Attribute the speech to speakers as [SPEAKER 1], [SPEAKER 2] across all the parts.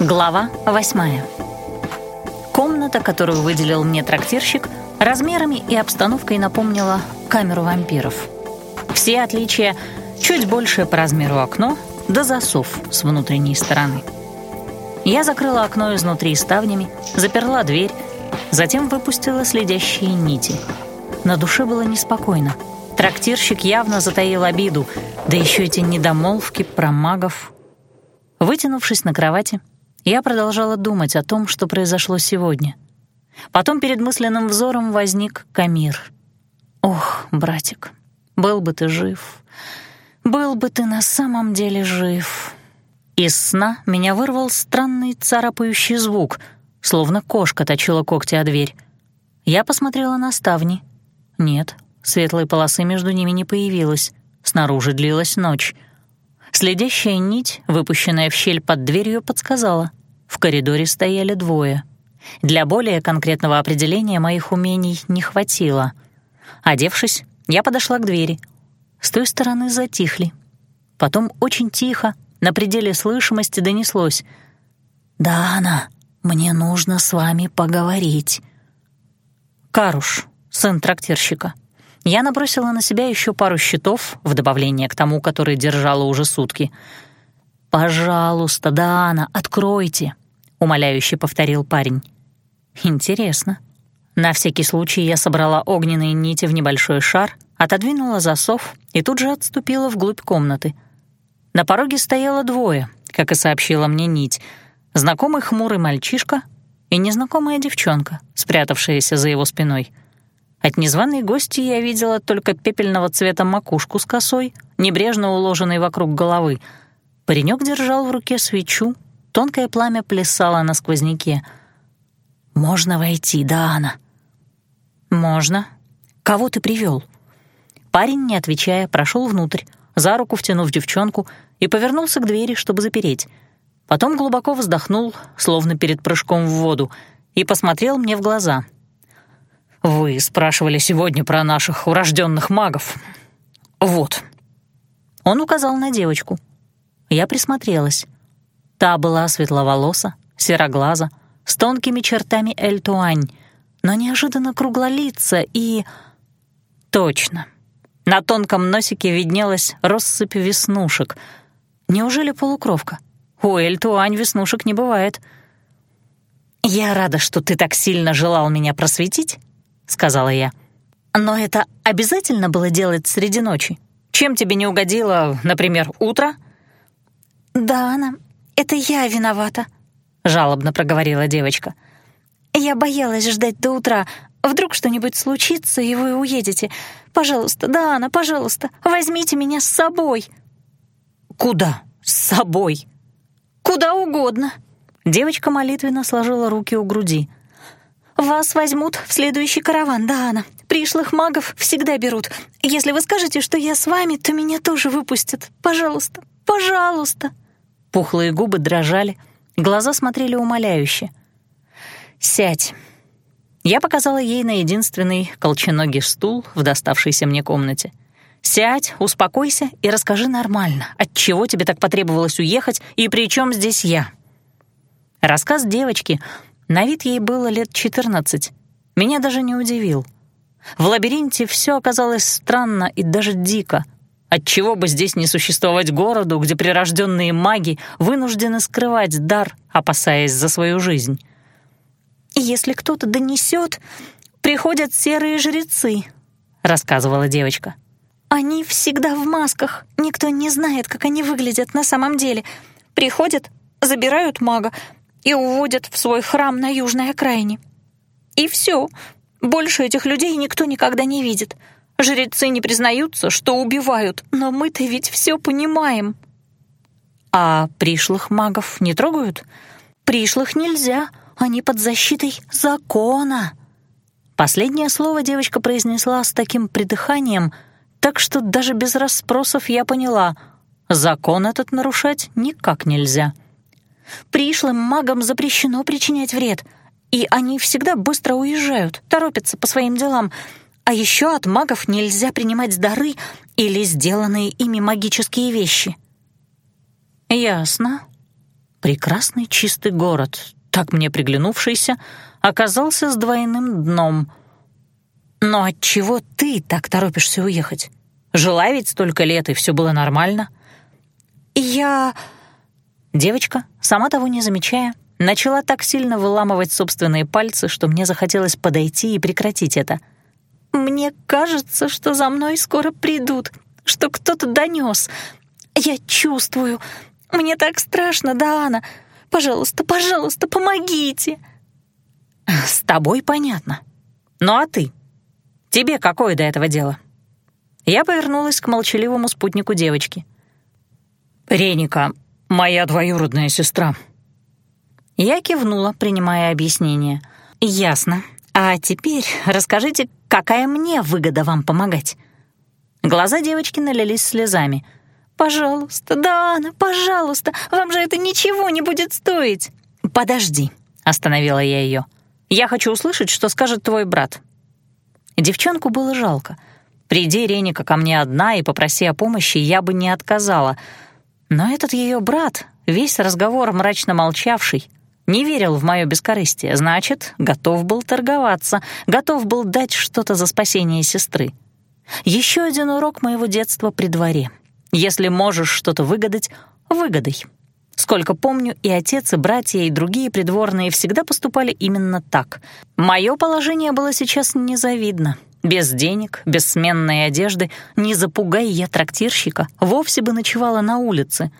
[SPEAKER 1] Глава восьмая. Комната, которую выделил мне трактирщик, размерами и обстановкой напомнила камеру вампиров. Все отличия — чуть большее по размеру окно, да засов с внутренней стороны. Я закрыла окно изнутри ставнями, заперла дверь, затем выпустила следящие нити. На душе было неспокойно. Трактирщик явно затаил обиду, да еще эти недомолвки про магов. Вытянувшись на кровати, я продолжала думать о том, что произошло сегодня. Потом перед мысленным взором возник Камир. «Ох, братик, был бы ты жив, был бы ты на самом деле жив». Из сна меня вырвал странный царапающий звук, словно кошка точила когти о дверь. Я посмотрела на ставни. Нет, светлой полосы между ними не появилось. Снаружи длилась ночь — Следящая нить, выпущенная в щель под дверью, подсказала. В коридоре стояли двое. Для более конкретного определения моих умений не хватило. Одевшись, я подошла к двери. С той стороны затихли. Потом очень тихо, на пределе слышимости донеслось. «Да, она, мне нужно с вами поговорить». Каруш, сын трактирщика. Я набросила на себя еще пару щитов, в добавление к тому, который держала уже сутки. «Пожалуйста, Дана, откройте», — умоляюще повторил парень. «Интересно». На всякий случай я собрала огненные нити в небольшой шар, отодвинула засов и тут же отступила вглубь комнаты. На пороге стояло двое, как и сообщила мне нить, знакомый хмурый мальчишка и незнакомая девчонка, спрятавшаяся за его спиной — от незваной гости я видела только пепельного цвета макушку с косой, небрежно уложенной вокруг головы. Паренек держал в руке свечу, тонкое пламя плясало на сквозняке. «Можно войти, да, Анна?» «Можно. Кого ты привел? Парень, не отвечая, прошел внутрь, за руку втянув девчонку, и повернулся к двери, чтобы запереть. Потом глубоко вздохнул, словно перед прыжком в воду, и посмотрел мне в глаза — вы спрашивали сегодня про наших урожденных магов. Вот». Он указал на девочку. Я присмотрелась. Та была светловолоса, сероглаза, с тонкими чертами эльтуань, но неожиданно круглолица и... Точно. На тонком носике виднелась россыпь веснушек. Неужели полукровка? У эльтуань веснушек не бывает. «Я рада, что ты так сильно желал меня просветить», сказала я. «Но это обязательно было делать среди ночи? Чем тебе не угодило, например, утро?» «Да, Анна, это я виновата», — жалобно проговорила девочка. «Я боялась ждать до утра. Вдруг что-нибудь случится, и вы уедете. Пожалуйста, да, Анна, пожалуйста, возьмите меня с собой». «Куда с собой?» «Куда угодно». Девочка молитвенно сложила руки у груди. «Вас возьмут в следующий караван, Даана. Пришлых магов всегда берут. Если вы скажете, что я с вами, то меня тоже выпустят. Пожалуйста, пожалуйста». Пухлые губы дрожали, глаза смотрели умоляюще. «Сядь». Я показала ей на единственный колченогий стул в доставшейся мне комнате. «Сядь, успокойся и расскажи нормально, от чего тебе так потребовалось уехать и при чем здесь я?» Рассказ девочки — на вид ей было лет 14. Меня даже не удивил. В лабиринте все оказалось странно и даже дико. Отчего бы здесь не существовать городу, где прирожденные маги вынуждены скрывать дар, опасаясь за свою жизнь? «Если кто-то донесет, приходят серые жрецы», — рассказывала девочка. «Они всегда в масках, никто не знает, как они выглядят на самом деле. Приходят, забирают мага, и уводят в свой храм на южной окраине. И все. Больше этих людей никто никогда не видит. Жрецы не признаются, что убивают, но мы-то ведь все понимаем. А пришлых магов не трогают? Пришлых нельзя, они под защитой закона. Последнее слово девочка произнесла с таким придыханием, так что даже без расспросов я поняла, закон этот нарушать никак нельзя. Пришлым магам запрещено причинять вред, и они всегда быстро уезжают, торопятся по своим делам. А еще от магов нельзя принимать дары или сделанные ими магические вещи. Ясно. Прекрасный чистый город, так мне приглянувшийся, оказался с двойным дном. Но от чего ты так торопишься уехать? Жила ведь столько лет, и все было нормально. Я... Девочка, сама того не замечая, начала так сильно выламывать собственные пальцы, что мне захотелось подойти и прекратить это. «Мне кажется, что за мной скоро придут, что кто-то донес. Я чувствую. Мне так страшно, Даана. Пожалуйста, пожалуйста, помогите!» «С тобой понятно. Ну а ты? Тебе какое до этого дело?» Я повернулась к молчаливому спутнику девочки. «Реника, моя двоюродная сестра». Я кивнула, принимая объяснение. «Ясно. А теперь расскажите, какая мне выгода вам помогать?» Глаза девочки налились слезами. «Пожалуйста, Дана, пожалуйста, вам же это ничего не будет стоить!» «Подожди», — остановила я ее. «Я хочу услышать, что скажет твой брат». Девчонку было жалко. Приди Реника ко мне одна и попроси о помощи, я бы не отказала. Но этот ее брат, весь разговор мрачно молчавший, не верил в мое бескорыстие, значит, готов был торговаться, готов был дать что-то за спасение сестры. Еще один урок моего детства при дворе. Если можешь что-то выгадать, выгадай. Сколько помню, и отец, и братья, и другие придворные всегда поступали именно так. Мое положение было сейчас незавидно. Без денег, без сменной одежды, не запугай я трактирщика, вовсе бы ночевала на улице.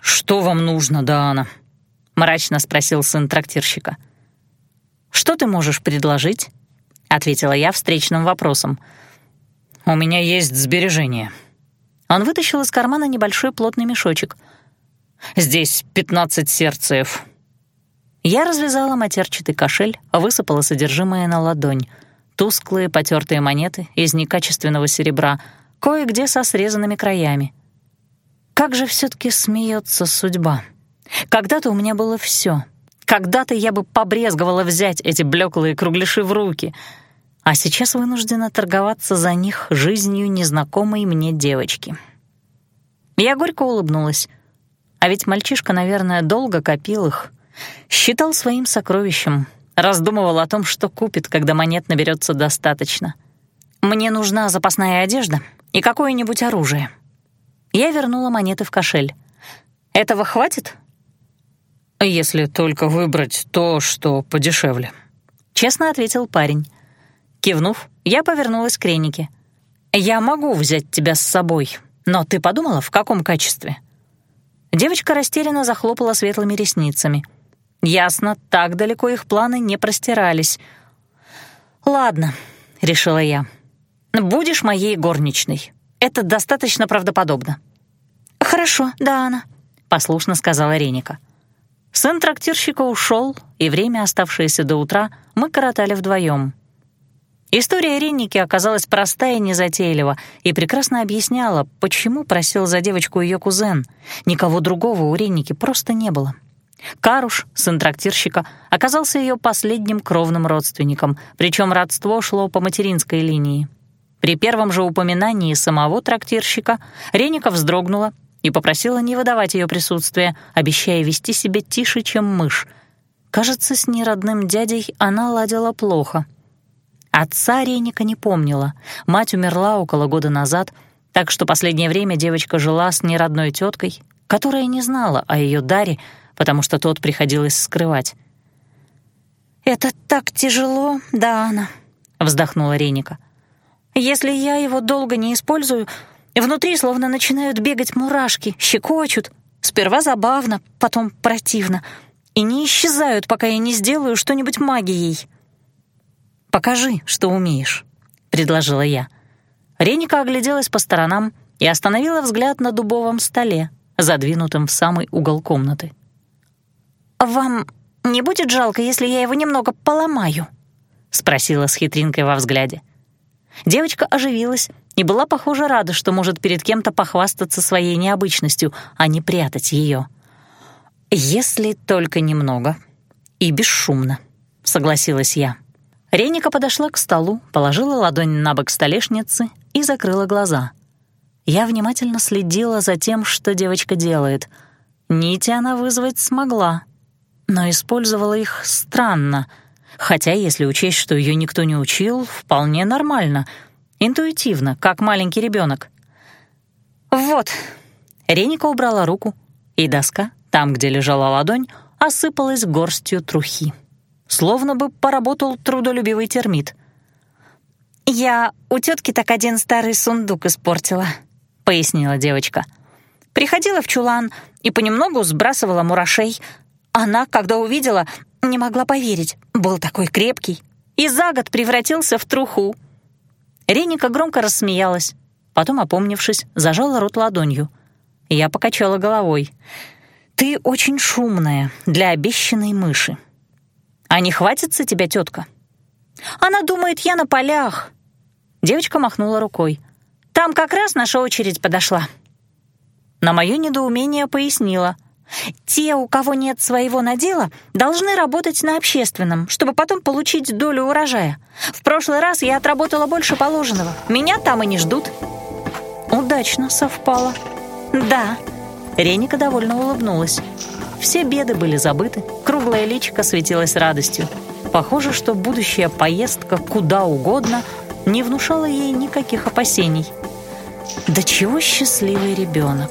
[SPEAKER 1] «Что вам нужно, Даана?» — мрачно спросил сын трактирщика. «Что ты можешь предложить?» — ответила я встречным вопросом. «У меня есть сбережения». Он вытащил из кармана небольшой плотный мешочек. «Здесь пятнадцать сердцев». Я развязала матерчатый кошель, высыпала содержимое на ладонь. Тусклые потертые монеты из некачественного серебра, кое-где со срезанными краями. Как же все таки смеется судьба. Когда-то у меня было все. Когда-то я бы побрезговала взять эти блеклые кругляши в руки — а сейчас вынуждена торговаться за них жизнью незнакомой мне девочки. Я горько улыбнулась. А ведь мальчишка, наверное, долго копил их, считал своим сокровищем, раздумывал о том, что купит, когда монет наберется достаточно. Мне нужна запасная одежда и какое-нибудь оружие. Я вернула монеты в кошель. Этого хватит? Если только выбрать то, что подешевле. Честно ответил парень. Кивнув, я повернулась к Ренике. «Я могу взять тебя с собой, но ты подумала, в каком качестве?» Девочка растерянно захлопала светлыми ресницами. Ясно, так далеко их планы не простирались. «Ладно», — решила я. «Будешь моей горничной. Это достаточно правдоподобно». «Хорошо, да, она», — послушно сказала Реника. Сын трактирщика ушел, и время, оставшееся до утра, мы коротали вдвоем. История Ренники оказалась простая и незатейлива и прекрасно объясняла, почему просил за девочку ее кузен. Никого другого у Ренники просто не было. Каруш, сын трактирщика, оказался ее последним кровным родственником, причем родство шло по материнской линии. При первом же упоминании самого трактирщика Реника вздрогнула и попросила не выдавать ее присутствие, обещая вести себя тише, чем мышь. Кажется, с неродным дядей она ладила плохо — Отца Реника не помнила. Мать умерла около года назад, так что последнее время девочка жила с неродной теткой, которая не знала о ее даре, потому что тот приходилось скрывать. «Это так тяжело, да, Анна», — вздохнула Реника. «Если я его долго не использую, внутри словно начинают бегать мурашки, щекочут. Сперва забавно, потом противно. И не исчезают, пока я не сделаю что-нибудь магией». «Покажи, что умеешь», — предложила я. Реника огляделась по сторонам и остановила взгляд на дубовом столе, задвинутом в самый угол комнаты. «Вам не будет жалко, если я его немного поломаю?» — спросила с хитринкой во взгляде. Девочка оживилась и была, похоже, рада, что может перед кем-то похвастаться своей необычностью, а не прятать ее. «Если только немного и бесшумно», — согласилась я. Реника подошла к столу, положила ладонь на бок столешницы и закрыла глаза. Я внимательно следила за тем, что девочка делает. Нити она вызвать смогла, но использовала их странно, хотя, если учесть, что ее никто не учил, вполне нормально, интуитивно, как маленький ребенок. «Вот». Реника убрала руку, и доска, там, где лежала ладонь, осыпалась горстью трухи. Словно бы поработал трудолюбивый термит. «Я у тетки так один старый сундук испортила», — пояснила девочка. «Приходила в чулан и понемногу сбрасывала мурашей. Она, когда увидела, не могла поверить, был такой крепкий, и за год превратился в труху». Реника громко рассмеялась, потом, опомнившись, зажала рот ладонью. Я покачала головой. «Ты очень шумная для обещанной мыши. А не хватится тебя тетка?» «Она думает, я на полях». Девочка махнула рукой. «Там как раз наша очередь подошла». На мое недоумение пояснила. «Те, у кого нет своего надела, должны работать на общественном, чтобы потом получить долю урожая. В прошлый раз я отработала больше положенного. Меня там и не ждут». Удачно совпало. «Да». Реника довольно улыбнулась. Все беды были забыты, круглая личико светилась радостью. Похоже, что будущая поездка куда угодно не внушала ей никаких опасений. Да чего счастливый ребенок.